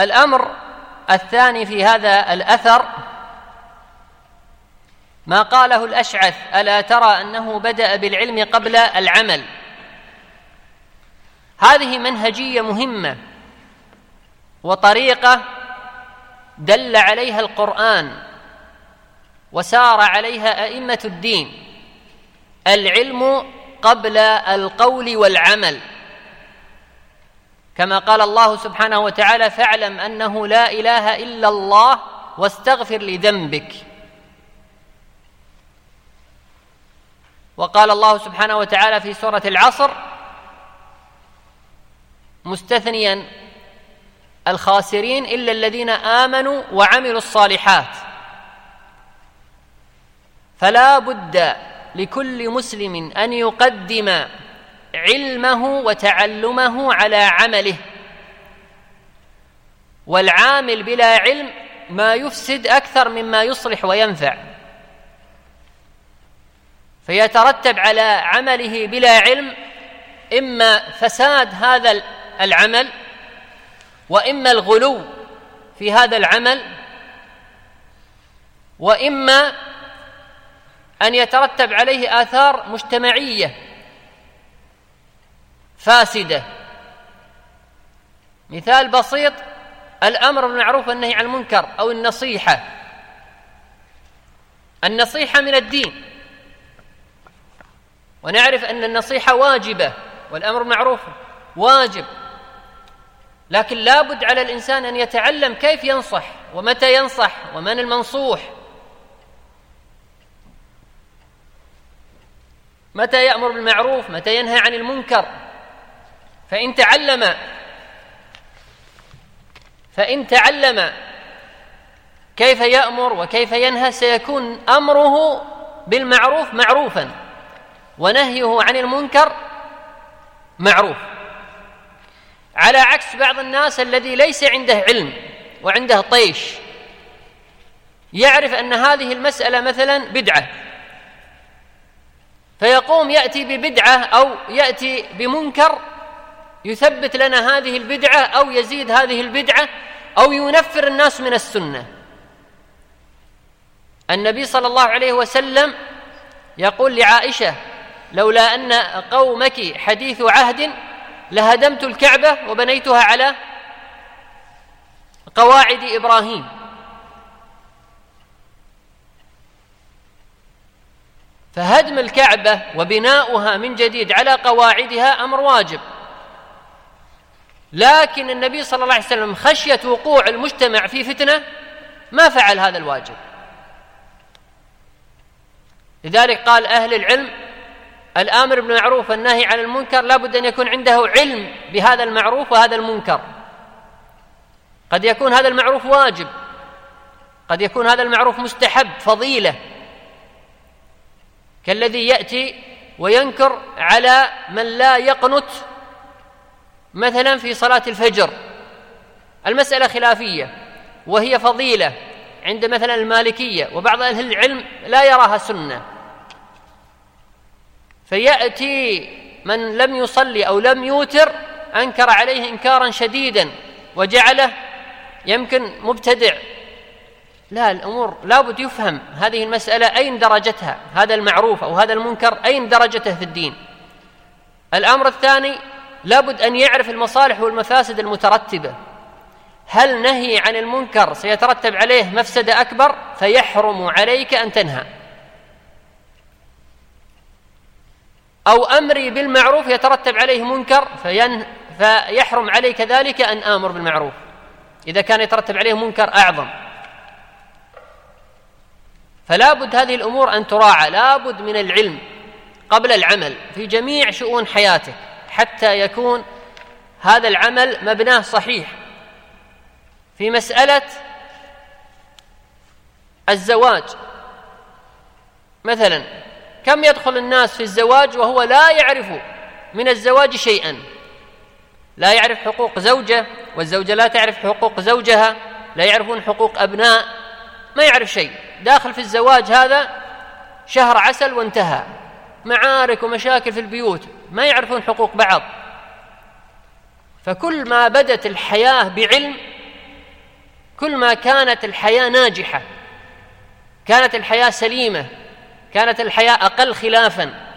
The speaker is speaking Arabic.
الأمر الثاني في هذا الأثر ما قاله الأشعث ألا ترى أنه بدأ بالعلم قبل العمل؟ هذه منهجية مهمة وطريقة دل عليها القرآن وسار عليها أئمة الدين العلم قبل القول والعمل. كما قال الله سبحانه وتعالى فاعلم أنه لا إله إلا الله واستغفر لذنبك. وقال الله سبحانه وتعالى في سورة العصر مستثنيا الخاسرين إلا الذين آمنوا وعملوا الصالحات. فلا بد لكل مسلم أن يقدم علمه وتعلمه على عمله. والعامل بلا علم ما يفسد أكثر مما يصلح وينفع. فيترتب على عمله بلا علم إما فساد هذا العمل وإما الغلو في هذا العمل وإما أن يترتب عليه آثار مجتمعية. فاسدة. مثال بسيط الأمر بالمعروف والنهي عن المنكر أو النصيحة. النصيحة من الدين. ونعرف أن النصيحة واجبة والأمر بالمعروف واجب. لكن لابد على الإنسان أن يتعلم كيف ينصح ومتى ينصح ومن المنصوح. متى يأمر بالمعروف متى ينهى عن المنكر. فإن تعلم فإن تعلم كيف يأمر وكيف ينهى سيكون أمره بالمعروف معروفا ونهيه عن المنكر معروف. على عكس بعض الناس الذي ليس عنده علم وعنده طيش يعرف أن هذه المسألة مثلا بدعة فيقوم يأتي ببدعة أو يأتي بمنكر يثبت لنا هذه البدعة أو يزيد هذه البدعة أو ينفر الناس من السنة. النبي صلى الله عليه وسلم يقول لعائشة لولا أن قومك حديث عهد لهدمت الكعبة وبنيتها على قواعد إبراهيم. فهدم الكعبة وبناؤها من جديد على قواعدها أمر واجب. لكن النبي صلى الله عليه وسلم خشية وقوع المجتمع في فتنة ما فعل هذا الواجب. لذلك قال أهل العلم الآمر بالمعروف والنهي عن المنكر لابد أن يكون عنده علم بهذا المعروف وهذا المنكر. قد يكون هذا المعروف واجب قد يكون هذا المعروف مستحب فضيلة. كالذي يأتي وينكر على من لا يقنت مثلا في صلاة الفجر. المسألة خلافية وهي فضيلة عند مثلا المالكية وبعض أهل العلم لا يراها سنة. فيأتي من لم يصلي أو لم يوتر أنكر عليه انكارا شديدا وجعله يمكن مبتدع. لا الأمور لابد يفهم هذه المسألة أين درجتها هذا المعروف أو هذا المنكر أين درجته في الدين. الأمر الثاني لابد أن يعرف المصالح والمفاسد المترتبة. هل نهي عن المنكر سيترتب عليه مفسده أكبر؟ فيحرم عليك أن تنهى. أو أمري بالمعروف يترتب عليه منكر فين فيحرم عليك ذلك أن آمر بالمعروف. إذا كان يترتب عليه منكر أعظم. فلا بد هذه الأمور أن تراعى لا بد من العلم قبل العمل في جميع شؤون حياتك. حتى يكون هذا العمل مبناه صحيح في مسألة الزواج. مثلا كم يدخل الناس في الزواج وهو لا يعرف من الزواج شيئا؟ لا يعرف حقوق زوجة والزوجة لا تعرف حقوق زوجها لا يعرفون حقوق أبناء ما يعرف شيء. داخل في الزواج هذا شهر عسل وانتهى. معارك ومشاكل في البيوت. ما يعرفون حقوق بعض. فكل ما بدت الحياة بعلم كل ما كانت الحياة ناجحة كانت الحياة سليمة كانت الحياة أقل خلافا